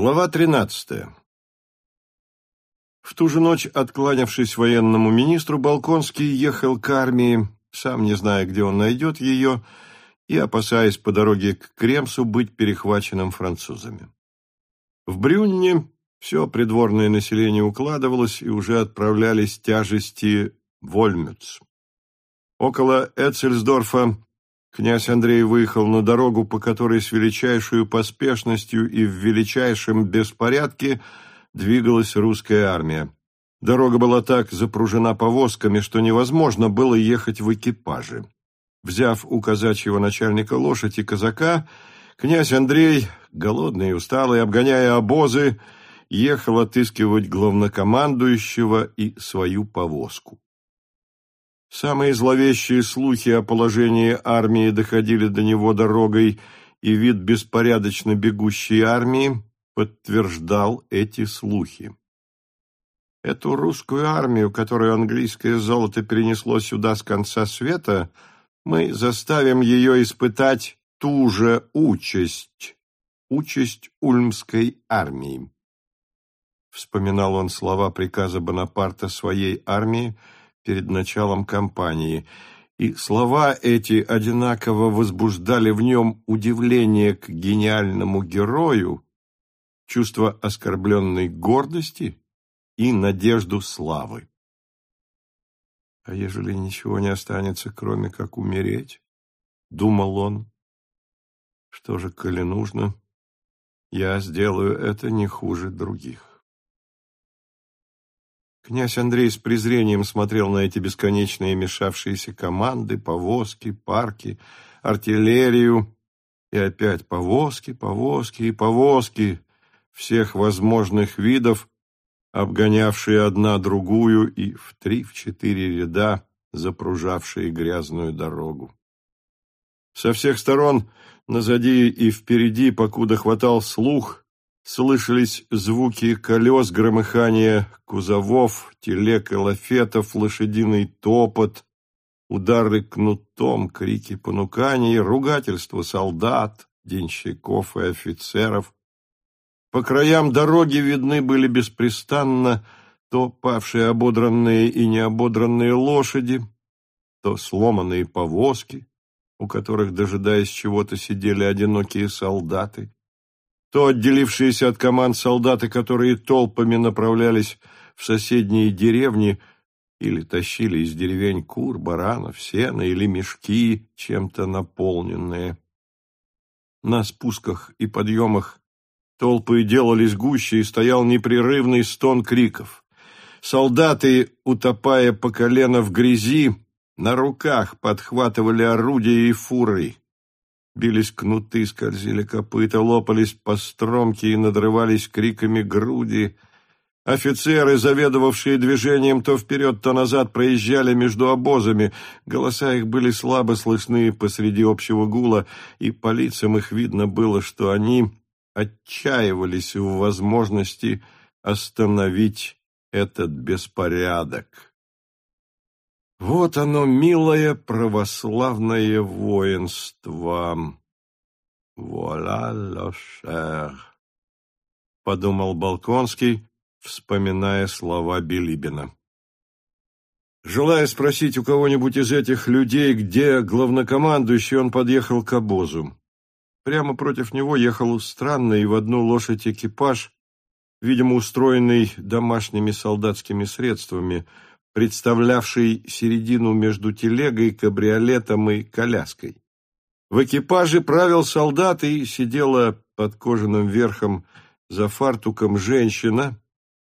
Глава 13. В ту же ночь, откланявшись военному министру, Балконский ехал к армии, сам не зная, где он найдет ее, и опасаясь по дороге к Кремсу быть перехваченным французами. В Брюнне все придворное население укладывалось, и уже отправлялись тяжести в Ольмюц. Около Эцельсдорфа Князь Андрей выехал на дорогу, по которой с величайшей поспешностью и в величайшем беспорядке двигалась русская армия. Дорога была так запружена повозками, что невозможно было ехать в экипаже. Взяв у казачьего начальника лошадь и казака, князь Андрей, голодный и усталый, обгоняя обозы, ехал отыскивать главнокомандующего и свою повозку. Самые зловещие слухи о положении армии доходили до него дорогой, и вид беспорядочно бегущей армии подтверждал эти слухи. Эту русскую армию, которую английское золото перенесло сюда с конца света, мы заставим ее испытать ту же участь, участь ульмской армии. Вспоминал он слова приказа Бонапарта своей армии, перед началом кампании, и слова эти одинаково возбуждали в нем удивление к гениальному герою, чувство оскорбленной гордости и надежду славы. «А ежели ничего не останется, кроме как умереть?» — думал он. «Что же, коли нужно, я сделаю это не хуже других». Князь Андрей с презрением смотрел на эти бесконечные мешавшиеся команды, повозки, парки, артиллерию. И опять повозки, повозки и повозки всех возможных видов, обгонявшие одна другую и в три-в четыре ряда запружавшие грязную дорогу. Со всех сторон, назади и впереди, покуда хватал слух, Слышались звуки колес, громыхание кузовов, телег и лафетов, лошадиный топот, удары кнутом, крики понуканий, ругательства солдат, денщиков и офицеров. По краям дороги видны были беспрестанно то павшие ободранные и неободранные лошади, то сломанные повозки, у которых, дожидаясь чего-то, сидели одинокие солдаты то отделившиеся от команд солдаты, которые толпами направлялись в соседние деревни или тащили из деревень кур, баранов, сена или мешки, чем-то наполненные. На спусках и подъемах толпы делались гуще, и стоял непрерывный стон криков. Солдаты, утопая по колено в грязи, на руках подхватывали орудия и фуры. Бились кнуты, скользили копыта, лопались постромки и надрывались криками груди. Офицеры, заведовавшие движением то вперед, то назад, проезжали между обозами. Голоса их были слабо слышны посреди общего гула, и по лицам их видно было, что они отчаивались в возможности остановить этот беспорядок. Вот оно, милое православное воинство. Вуаля лошер, подумал Балконский, вспоминая слова Билибина. Желая спросить у кого-нибудь из этих людей, где главнокомандующий, он подъехал к обозу. Прямо против него ехал странный в одну лошадь экипаж, видимо, устроенный домашними солдатскими средствами – представлявший середину между телегой, кабриолетом и коляской. В экипаже правил солдат и сидела под кожаным верхом за фартуком женщина,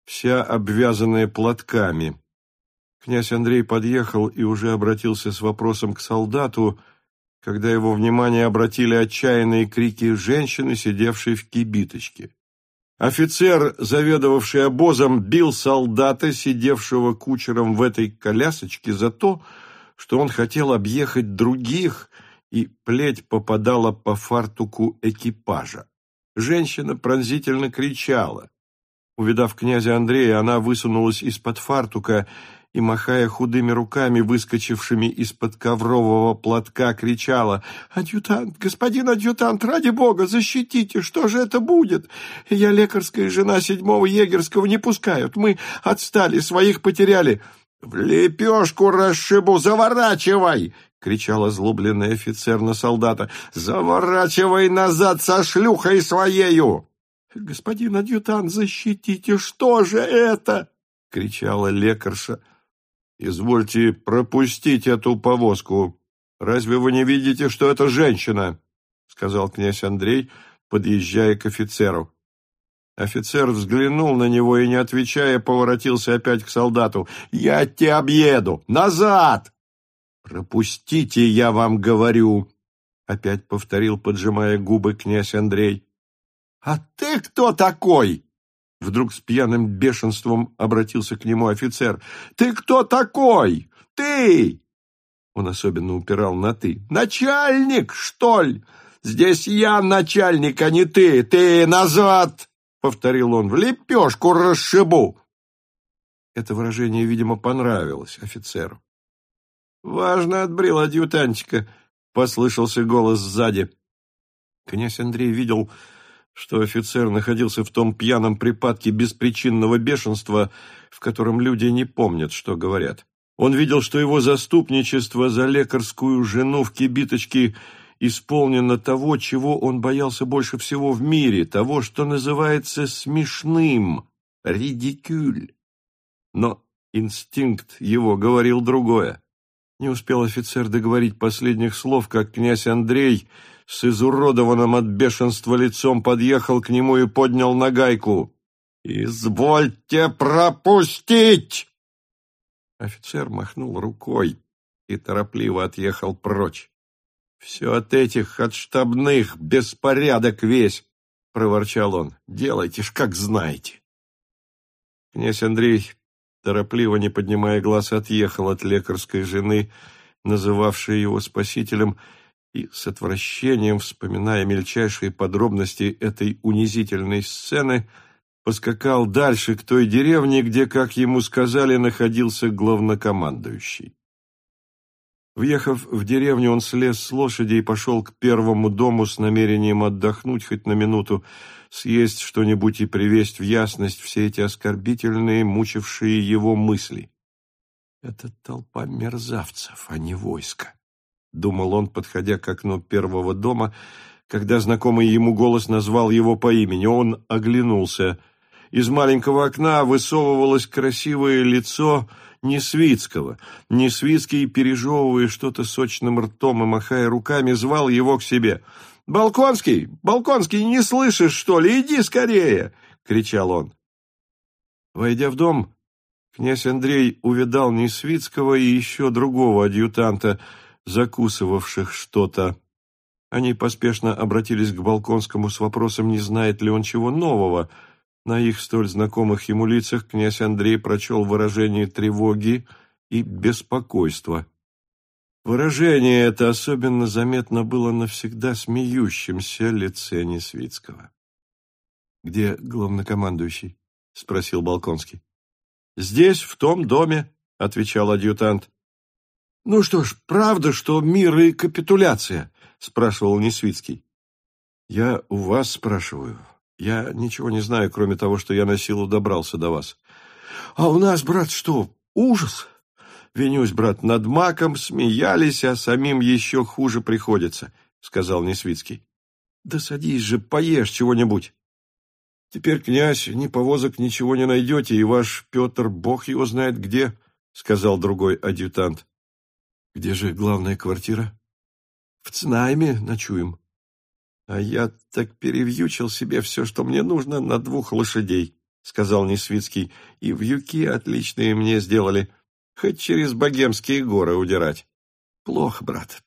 вся обвязанная платками. Князь Андрей подъехал и уже обратился с вопросом к солдату, когда его внимание обратили отчаянные крики женщины, сидевшей в кибиточке. Офицер, заведовавший обозом, бил солдата, сидевшего кучером в этой колясочке, за то, что он хотел объехать других, и плеть попадала по фартуку экипажа. Женщина пронзительно кричала. Увидав князя Андрея, она высунулась из-под фартука и, махая худыми руками, выскочившими из-под коврового платка, кричала «Адъютант, господин адъютант, ради бога, защитите! Что же это будет? Я лекарская жена седьмого егерского не пускают. Мы отстали, своих потеряли». «В лепешку расшибу! Заворачивай!» — кричал озлобленный офицер на солдата. «Заворачивай назад со шлюхой своею!» «Господин адъютант, защитите! Что же это?» — кричала лекарша. «Извольте пропустить эту повозку. Разве вы не видите, что это женщина?» — сказал князь Андрей, подъезжая к офицеру. Офицер взглянул на него и, не отвечая, поворотился опять к солдату. «Я тебя объеду! Назад!» «Пропустите, я вам говорю!» — опять повторил, поджимая губы князь Андрей. «А ты кто такой?» Вдруг с пьяным бешенством обратился к нему офицер. «Ты кто такой? Ты!» Он особенно упирал на «ты». «Начальник, что ли? Здесь я начальник, а не ты! Ты назад!» — повторил он. «В лепешку расшибу!» Это выражение, видимо, понравилось офицеру. «Важно отбрил адъютантика», — послышался голос сзади. Князь Андрей видел, что офицер находился в том пьяном припадке беспричинного бешенства, в котором люди не помнят, что говорят. Он видел, что его заступничество за лекарскую жену в кибиточке исполнено того, чего он боялся больше всего в мире, того, что называется смешным, редикюль. Но инстинкт его говорил другое. Не успел офицер договорить последних слов, как князь Андрей с изуродованным от бешенства лицом подъехал к нему и поднял нагайку. «Извольте пропустить!» Офицер махнул рукой и торопливо отъехал прочь. «Все от этих, от штабных, беспорядок весь!» — проворчал он. «Делайте ж, как знаете!» Князь Андрей торопливо, не поднимая глаз, отъехал от лекарской жены, называвшей его спасителем, и с отвращением, вспоминая мельчайшие подробности этой унизительной сцены, поскакал дальше к той деревне, где, как ему сказали, находился главнокомандующий. Въехав в деревню, он слез с лошади и пошел к первому дому с намерением отдохнуть хоть на минуту, съесть что-нибудь и привесть в ясность все эти оскорбительные, мучившие его мысли. «Это толпа мерзавцев, а не войско», — думал он, подходя к окну первого дома, когда знакомый ему голос назвал его по имени. Он оглянулся. Из маленького окна высовывалось красивое лицо Несвицкого. Несвицкий, пережевывая что-то сочным ртом и махая руками, звал его к себе — «Балконский! Балконский, не слышишь, что ли? Иди скорее!» — кричал он. Войдя в дом, князь Андрей увидал Несвицкого и еще другого адъютанта, закусывавших что-то. Они поспешно обратились к Балконскому с вопросом, не знает ли он чего нового. На их столь знакомых ему лицах князь Андрей прочел выражение тревоги и беспокойства. Выражение это особенно заметно было на всегда смеющемся лице Несвицкого. «Где главнокомандующий?» — спросил Балконский. «Здесь, в том доме», — отвечал адъютант. «Ну что ж, правда, что мир и капитуляция?» — спрашивал Несвицкий. «Я у вас спрашиваю. Я ничего не знаю, кроме того, что я на силу добрался до вас». «А у нас, брат, что, ужас?» Винюсь, брат, над маком смеялись, а самим еще хуже приходится, — сказал Несвицкий. — Да садись же, поешь чего-нибудь. — Теперь, князь, ни повозок ничего не найдете, и ваш Петр, бог его знает где, — сказал другой адъютант. — Где же главная квартира? — В Цнайме ночуем. — А я так перевьючил себе все, что мне нужно, на двух лошадей, — сказал Несвицкий, — и вьюки отличные мне сделали. — Хоть через богемские горы удирать. Плохо, брат.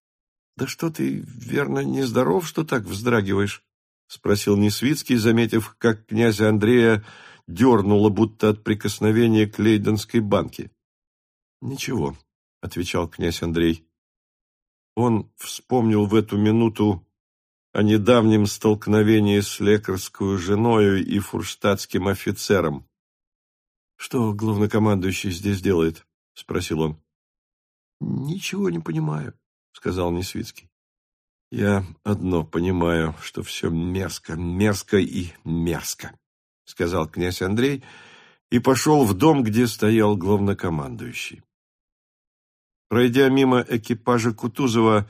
Да что ты, верно, нездоров, что так вздрагиваешь? Спросил Несвицкий, заметив, как князя Андрея дернуло, будто от прикосновения к лейденской банке. Ничего, отвечал князь Андрей. Он вспомнил в эту минуту о недавнем столкновении с лекарскую женою и фурштадтским офицером. «Что главнокомандующий здесь делает?» — спросил он. «Ничего не понимаю», — сказал Несвицкий. «Я одно понимаю, что все мерзко, мерзко и мерзко», — сказал князь Андрей и пошел в дом, где стоял главнокомандующий. Пройдя мимо экипажа Кутузова,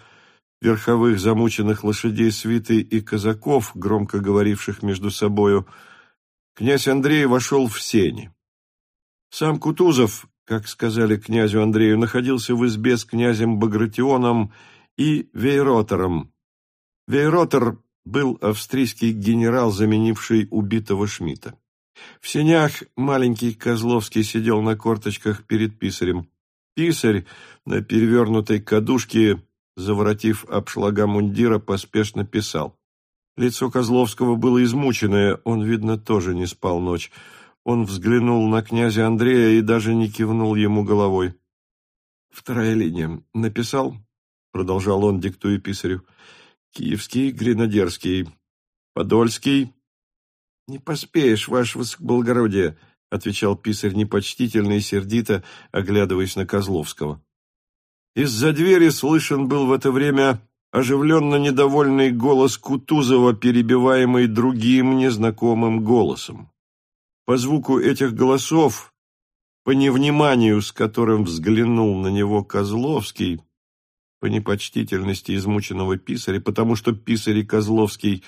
верховых замученных лошадей свиты и казаков, громко говоривших между собою, князь Андрей вошел в сени. Сам Кутузов, как сказали князю Андрею, находился в избе с князем Багратионом и Вейротором. Вейротер был австрийский генерал, заменивший убитого Шмидта. В сенях маленький Козловский сидел на корточках перед писарем. Писарь на перевернутой кадушке заворотив обшлага мундира, поспешно писал. Лицо Козловского было измученное, он, видно, тоже не спал ночь. Он взглянул на князя Андрея и даже не кивнул ему головой. «Вторая линия. Написал?» — продолжал он, диктуя писарю. «Киевский, Гренадерский, Подольский». «Не поспеешь, ваше высокоблагородие», — отвечал писарь непочтительно и сердито, оглядываясь на Козловского. Из-за двери слышен был в это время оживленно недовольный голос Кутузова, перебиваемый другим незнакомым голосом. По звуку этих голосов, по невниманию, с которым взглянул на него Козловский, по непочтительности измученного писаря, потому что писарь и Козловский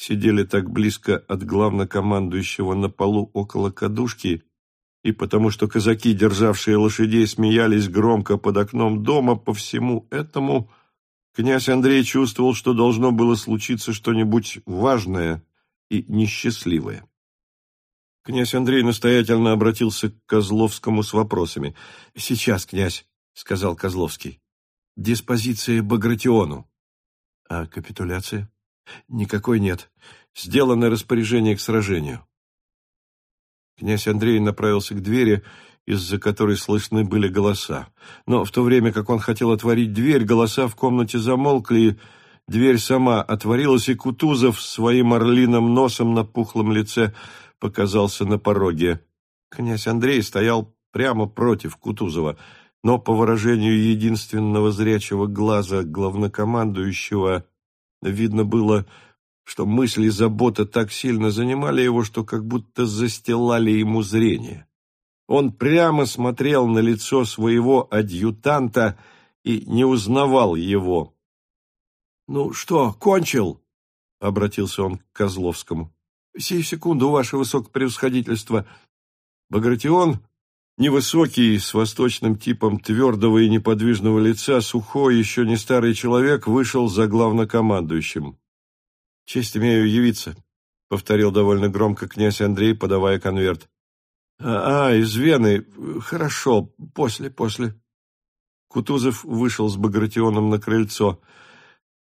сидели так близко от главнокомандующего на полу около кадушки, и потому что казаки, державшие лошадей, смеялись громко под окном дома, по всему этому князь Андрей чувствовал, что должно было случиться что-нибудь важное и несчастливое. Князь Андрей настоятельно обратился к Козловскому с вопросами. «Сейчас, князь», — сказал Козловский, — «диспозиция Багратиону». «А капитуляция?» «Никакой нет. Сделано распоряжение к сражению». Князь Андрей направился к двери, из-за которой слышны были голоса. Но в то время, как он хотел отворить дверь, голоса в комнате замолкли, дверь сама отворилась, и Кутузов своим орлиным носом на пухлом лице показался на пороге. Князь Андрей стоял прямо против Кутузова, но по выражению единственного зрячего глаза главнокомандующего видно было, что мысли и забота так сильно занимали его, что как будто застилали ему зрение. Он прямо смотрел на лицо своего адъютанта и не узнавал его. «Ну что, кончил?» — обратился он к Козловскому. «Сию секунду, ваше высокопревосходительство». Багратион, невысокий, с восточным типом твердого и неподвижного лица, сухой, еще не старый человек, вышел за главнокомандующим. «Честь имею явиться», — повторил довольно громко князь Андрей, подавая конверт. «А, а из Вены. Хорошо. После, после». Кутузов вышел с Багратионом на крыльцо.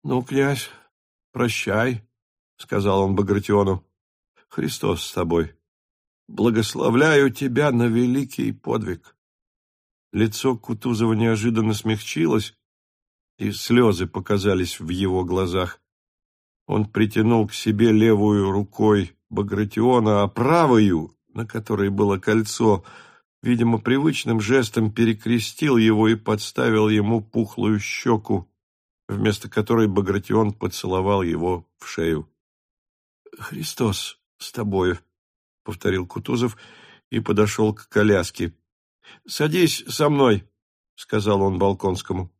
«Ну, князь, прощай», — сказал он Багратиону. «Христос с тобой. Благословляю тебя на великий подвиг». Лицо Кутузова неожиданно смягчилось, и слезы показались в его глазах. Он притянул к себе левую рукой Багратиона, а правую, на которой было кольцо, видимо, привычным жестом перекрестил его и подставил ему пухлую щеку, вместо которой Багратион поцеловал его в шею. «Христос с тобою», — повторил Кутузов и подошел к коляске. «Садись со мной», — сказал он Балконскому.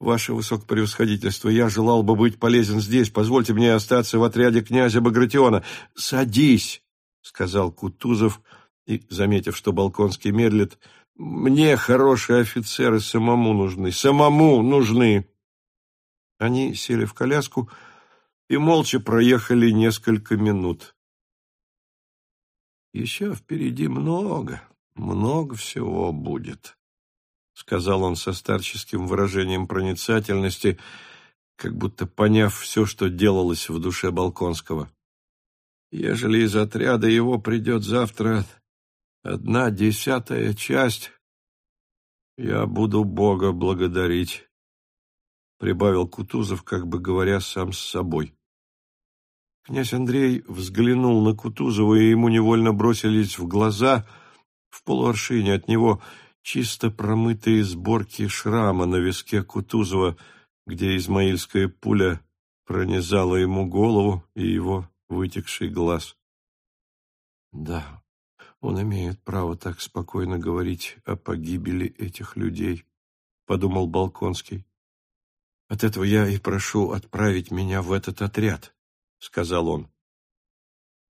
«Ваше высокопревосходительство, я желал бы быть полезен здесь. Позвольте мне остаться в отряде князя Багратиона. Садись!» — сказал Кутузов, и, заметив, что Балконский медлит, «Мне хорошие офицеры самому нужны, самому нужны!» Они сели в коляску и молча проехали несколько минут. «Еще впереди много, много всего будет», — сказал он со старческим выражением проницательности, как будто поняв все, что делалось в душе Балконского. «Ежели из отряда его придет завтра одна десятая часть, я буду Бога благодарить. прибавил Кутузов, как бы говоря сам с собой. Князь Андрей взглянул на Кутузова, и ему невольно бросились в глаза, в полуаршине от него, чисто промытые сборки шрама на виске Кутузова, где измаильская пуля пронизала ему голову и его вытекший глаз. Да, он имеет право так спокойно говорить о погибели этих людей, подумал Балконский. От этого я и прошу отправить меня в этот отряд, сказал он.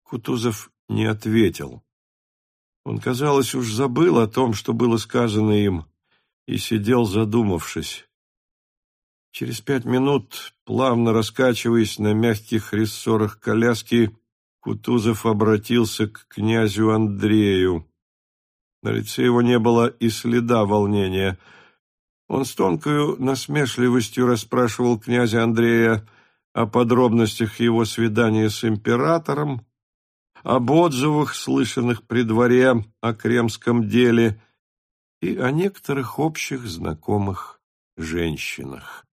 Кутузов не ответил. Он, казалось, уж забыл о том, что было сказано им, и сидел задумавшись. Через пять минут, плавно раскачиваясь на мягких рессорах коляски, Кутузов обратился к князю Андрею. На лице его не было и следа волнения — он с тонкою насмешливостью расспрашивал князя Андрея о подробностях его свидания с императором, об отзывах, слышанных при дворе о кремском деле и о некоторых общих знакомых женщинах.